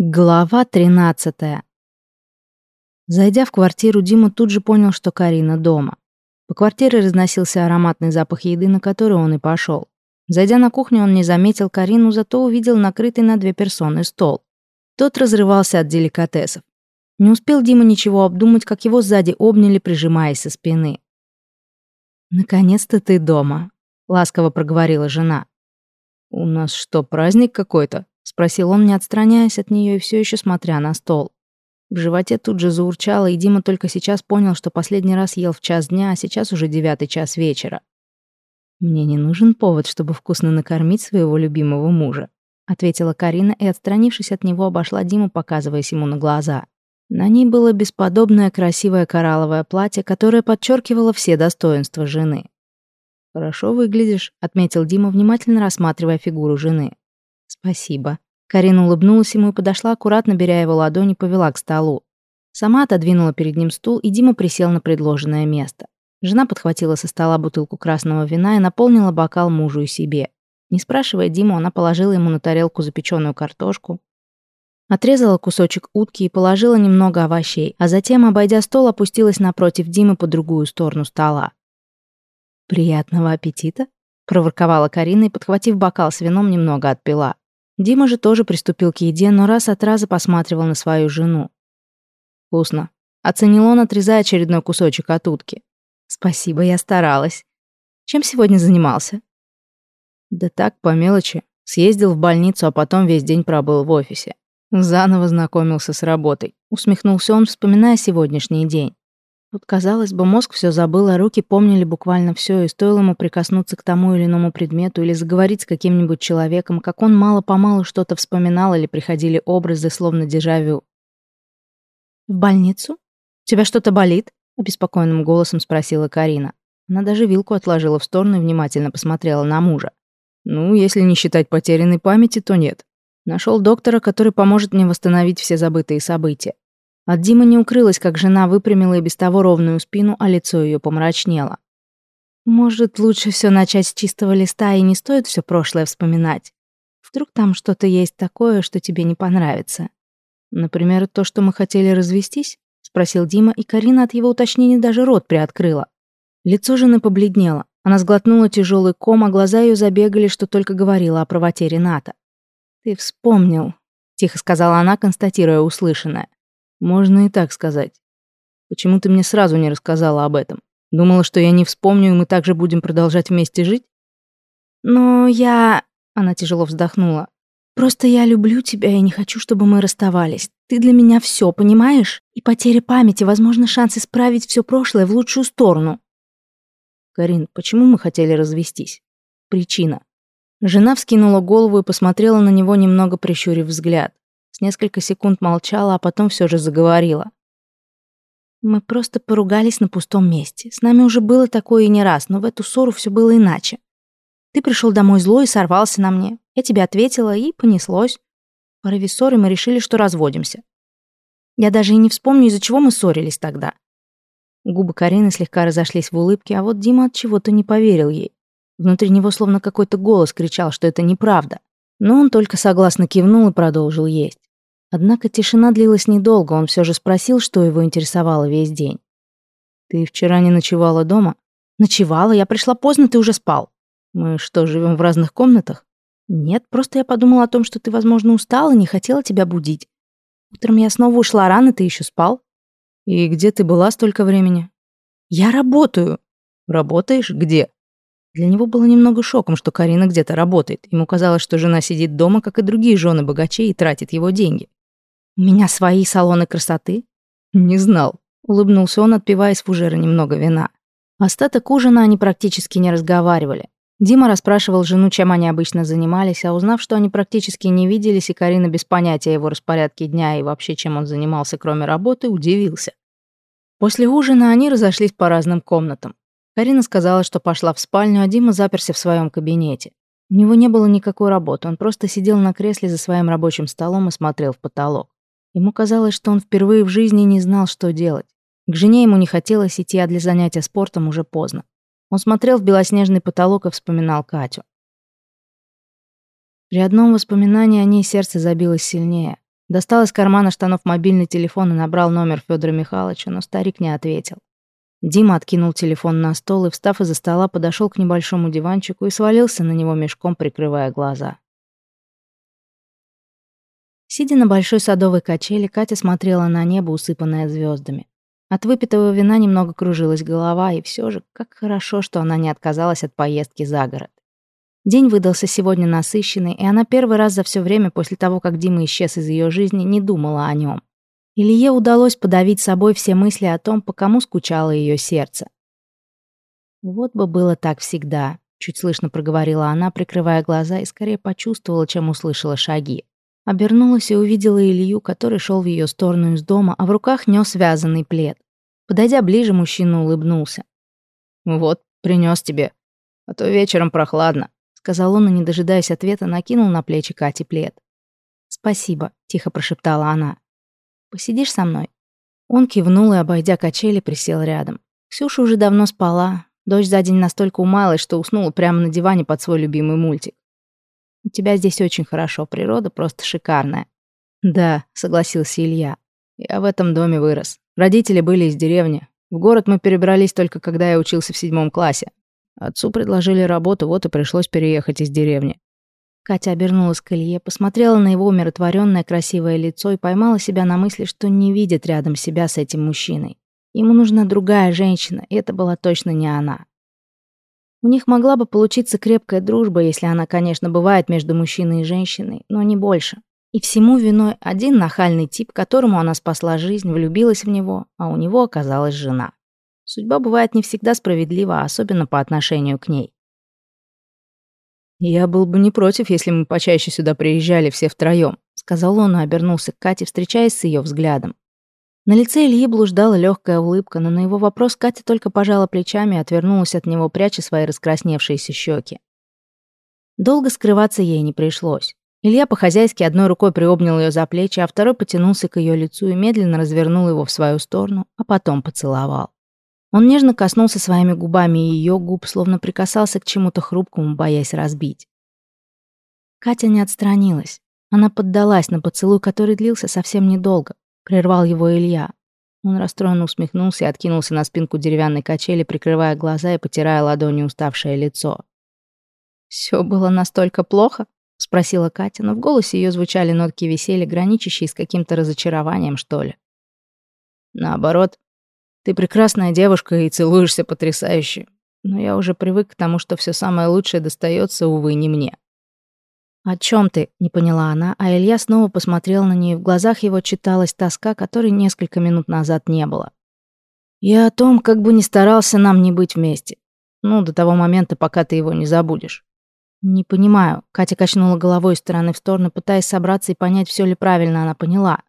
Глава 13. Зайдя в квартиру, Дима тут же понял, что Карина дома. По квартире разносился ароматный запах еды, на который он и пошел. Зайдя на кухню, он не заметил Карину, зато увидел накрытый на две персоны стол. Тот разрывался от деликатесов. Не успел Дима ничего обдумать, как его сзади обняли, прижимаясь со спины. «Наконец-то ты дома», — ласково проговорила жена. «У нас что, праздник какой-то?» Спросил он, не отстраняясь от нее и все еще смотря на стол. В животе тут же заурчало, и Дима только сейчас понял, что последний раз ел в час дня, а сейчас уже девятый час вечера. «Мне не нужен повод, чтобы вкусно накормить своего любимого мужа», ответила Карина и, отстранившись от него, обошла Диму, показываясь ему на глаза. На ней было бесподобное красивое коралловое платье, которое подчеркивало все достоинства жены. «Хорошо выглядишь», — отметил Дима, внимательно рассматривая фигуру жены. «Спасибо». Карина улыбнулась ему и подошла, аккуратно беря его ладони, повела к столу. Сама отодвинула перед ним стул, и Дима присел на предложенное место. Жена подхватила со стола бутылку красного вина и наполнила бокал мужу и себе. Не спрашивая Диму, она положила ему на тарелку запеченную картошку, отрезала кусочек утки и положила немного овощей, а затем, обойдя стол, опустилась напротив Димы по другую сторону стола. «Приятного аппетита!» – проворковала Карина и, подхватив бокал с вином, немного отпила. Дима же тоже приступил к еде, но раз от раза посматривал на свою жену. «Вкусно», — оценил он, отрезая очередной кусочек от утки. «Спасибо, я старалась. Чем сегодня занимался?» «Да так, по мелочи. Съездил в больницу, а потом весь день пробыл в офисе. Заново знакомился с работой», — усмехнулся он, вспоминая сегодняшний день. Вот, казалось бы, мозг все забыл, а руки помнили буквально все, и стоило ему прикоснуться к тому или иному предмету или заговорить с каким-нибудь человеком, как он мало-помалу что-то вспоминал или приходили образы, словно дежавю. «В больницу? тебя что-то болит?» — обеспокоенным голосом спросила Карина. Она даже вилку отложила в сторону и внимательно посмотрела на мужа. «Ну, если не считать потерянной памяти, то нет. Нашел доктора, который поможет мне восстановить все забытые события. От Димы не укрылось, как жена выпрямила и без того ровную спину, а лицо ее помрачнело. Может, лучше все начать с чистого листа и не стоит все прошлое вспоминать. Вдруг там что-то есть такое, что тебе не понравится. Например, то, что мы хотели развестись? спросил Дима, и Карина от его уточнения даже рот приоткрыла. Лицо жены побледнело. Она сглотнула тяжелый ком, а глаза ее забегали, что только говорила о правоте Рената. «Ты вспомнил», — тихо сказала она, констатируя услышанное. Можно и так сказать. Почему ты мне сразу не рассказала об этом? Думала, что я не вспомню, и мы также будем продолжать вместе жить? Но я... Она тяжело вздохнула. Просто я люблю тебя и не хочу, чтобы мы расставались. Ты для меня все, понимаешь? И потеря памяти, возможно, шанс исправить все прошлое в лучшую сторону. Карин, почему мы хотели развестись? Причина. Жена вскинула голову и посмотрела на него, немного прищурив взгляд. Несколько секунд молчала, а потом все же заговорила. Мы просто поругались на пустом месте. С нами уже было такое и не раз, но в эту ссору все было иначе. Ты пришел домой злой и сорвался на мне. Я тебе ответила, и понеслось. В порыве ссоры мы решили, что разводимся. Я даже и не вспомню, из-за чего мы ссорились тогда. Губы Карины слегка разошлись в улыбке, а вот Дима от чего-то не поверил ей. Внутри него словно какой-то голос кричал, что это неправда. Но он только согласно кивнул и продолжил есть. Однако тишина длилась недолго, он все же спросил, что его интересовало весь день. «Ты вчера не ночевала дома?» «Ночевала, я пришла поздно, ты уже спал». «Мы что, живем в разных комнатах?» «Нет, просто я подумала о том, что ты, возможно, устал и не хотела тебя будить. Утром я снова ушла рано, ты еще спал». «И где ты была столько времени?» «Я работаю». «Работаешь? Где?» Для него было немного шоком, что Карина где-то работает. Ему казалось, что жена сидит дома, как и другие жены богачей, и тратит его деньги. «У меня свои салоны красоты?» «Не знал», — улыбнулся он, отпивая из фужера немного вина. Остаток ужина они практически не разговаривали. Дима расспрашивал жену, чем они обычно занимались, а узнав, что они практически не виделись, и Карина без понятия его распорядке дня и вообще, чем он занимался, кроме работы, удивился. После ужина они разошлись по разным комнатам. Карина сказала, что пошла в спальню, а Дима заперся в своем кабинете. У него не было никакой работы, он просто сидел на кресле за своим рабочим столом и смотрел в потолок. Ему казалось, что он впервые в жизни не знал, что делать. К жене ему не хотелось идти, а для занятия спортом уже поздно. Он смотрел в белоснежный потолок и вспоминал Катю. При одном воспоминании о ней сердце забилось сильнее. Достал из кармана штанов мобильный телефон и набрал номер Федора Михайловича, но старик не ответил. Дима откинул телефон на стол и, встав из-за стола, подошел к небольшому диванчику и свалился на него мешком, прикрывая глаза. Сидя на большой садовой качели, Катя смотрела на небо, усыпанное звездами. От выпитого вина немного кружилась голова, и все же, как хорошо, что она не отказалась от поездки за город. День выдался сегодня насыщенный, и она первый раз за все время после того, как Дима исчез из ее жизни, не думала о нем. Илье удалось подавить собой все мысли о том, по кому скучало ее сердце. «Вот бы было так всегда», — чуть слышно проговорила она, прикрывая глаза, и скорее почувствовала, чем услышала шаги. Обернулась и увидела Илью, который шел в ее сторону из дома, а в руках нес связанный плед. Подойдя ближе, мужчина улыбнулся. «Вот, принес тебе. А то вечером прохладно», — сказал он, и, не дожидаясь ответа, накинул на плечи Кати плед. «Спасибо», — тихо прошептала она. «Посидишь со мной?» Он кивнул и, обойдя качели, присел рядом. Ксюша уже давно спала. Дочь за день настолько умаялась, что уснула прямо на диване под свой любимый мультик. У тебя здесь очень хорошо, природа просто шикарная». «Да», — согласился Илья. «Я в этом доме вырос. Родители были из деревни. В город мы перебрались только когда я учился в седьмом классе. Отцу предложили работу, вот и пришлось переехать из деревни». Катя обернулась к Илье, посмотрела на его умиротворенное красивое лицо и поймала себя на мысли, что не видит рядом себя с этим мужчиной. Ему нужна другая женщина, и это была точно не она. У них могла бы получиться крепкая дружба, если она, конечно, бывает между мужчиной и женщиной, но не больше. И всему виной один нахальный тип, которому она спасла жизнь, влюбилась в него, а у него оказалась жена. Судьба бывает не всегда справедлива, особенно по отношению к ней. «Я был бы не против, если мы почаще сюда приезжали все втроем», сказал он и обернулся к Кате, встречаясь с ее взглядом. На лице Ильи блуждала легкая улыбка, но на его вопрос Катя только пожала плечами и отвернулась от него, пряча свои раскрасневшиеся щеки. Долго скрываться ей не пришлось. Илья по-хозяйски одной рукой приобнял ее за плечи, а второй потянулся к ее лицу и медленно развернул его в свою сторону, а потом поцеловал. Он нежно коснулся своими губами ее губ, словно прикасался к чему-то хрупкому, боясь разбить. Катя не отстранилась. Она поддалась на поцелуй, который длился совсем недолго, Прервал его Илья. Он расстроенно усмехнулся и откинулся на спинку деревянной качели, прикрывая глаза и потирая ладонью уставшее лицо. «Всё было настолько плохо?» — спросила Катя, но в голосе её звучали нотки веселья, граничащие с каким-то разочарованием, что ли. «Наоборот, ты прекрасная девушка и целуешься потрясающе, но я уже привык к тому, что всё самое лучшее достаётся, увы, не мне». «О чем ты?» — не поняла она, а Илья снова посмотрел на нее, в глазах его читалась тоска, которой несколько минут назад не было. «Я о том, как бы ни старался нам не быть вместе. Ну, до того момента, пока ты его не забудешь». «Не понимаю», — Катя качнула головой из стороны в сторону, пытаясь собраться и понять, все ли правильно она поняла.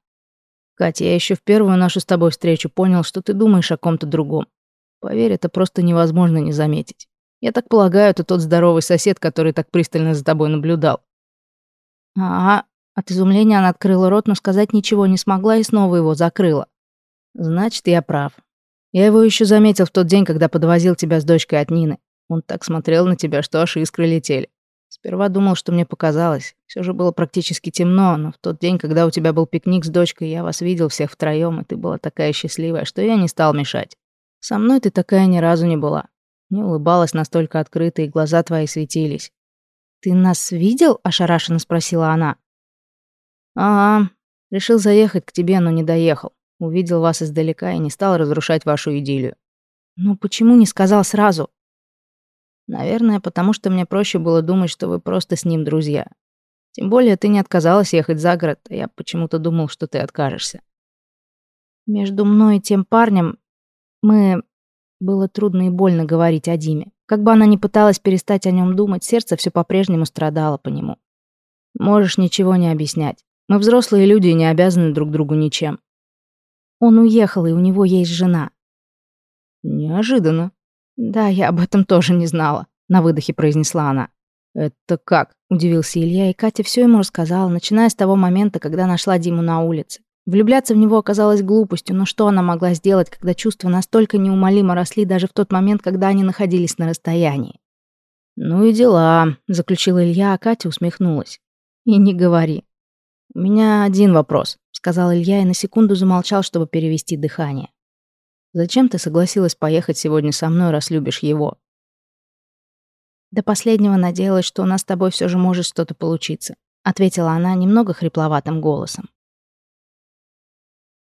«Катя, я еще в первую нашу с тобой встречу понял, что ты думаешь о ком-то другом. Поверь, это просто невозможно не заметить. Я так полагаю, это тот здоровый сосед, который так пристально за тобой наблюдал. А, от изумления она открыла рот, но сказать ничего не смогла и снова его закрыла. Значит, я прав. Я его еще заметил в тот день, когда подвозил тебя с дочкой от Нины. Он так смотрел на тебя, что аж искры летели. Сперва думал, что мне показалось. Все же было практически темно, но в тот день, когда у тебя был пикник с дочкой, я вас видел всех втроем, и ты была такая счастливая, что я не стал мешать. Со мной ты такая ни разу не была. Не улыбалась настолько открыто, и глаза твои светились. «Ты нас видел?» — ошарашенно спросила она. «Ага. Решил заехать к тебе, но не доехал. Увидел вас издалека и не стал разрушать вашу идиллию». «Ну почему не сказал сразу?» «Наверное, потому что мне проще было думать, что вы просто с ним друзья. Тем более ты не отказалась ехать за город, а я почему-то думал, что ты откажешься». «Между мной и тем парнем мы...» Было трудно и больно говорить о Диме. Как бы она ни пыталась перестать о нем думать, сердце все по-прежнему страдало по нему. Можешь ничего не объяснять. Мы взрослые люди и не обязаны друг другу ничем. Он уехал, и у него есть жена. Неожиданно. Да, я об этом тоже не знала, на выдохе произнесла она. Это как? удивился Илья, и Катя все ему рассказала, начиная с того момента, когда нашла Диму на улице. Влюбляться в него оказалось глупостью, но что она могла сделать, когда чувства настолько неумолимо росли даже в тот момент, когда они находились на расстоянии? «Ну и дела», — заключил Илья, а Катя усмехнулась. «И не говори. «У меня один вопрос», — сказал Илья и на секунду замолчал, чтобы перевести дыхание. «Зачем ты согласилась поехать сегодня со мной, раз любишь его?» До последнего надеялась, что у нас с тобой все же может что-то получиться, ответила она немного хрипловатым голосом.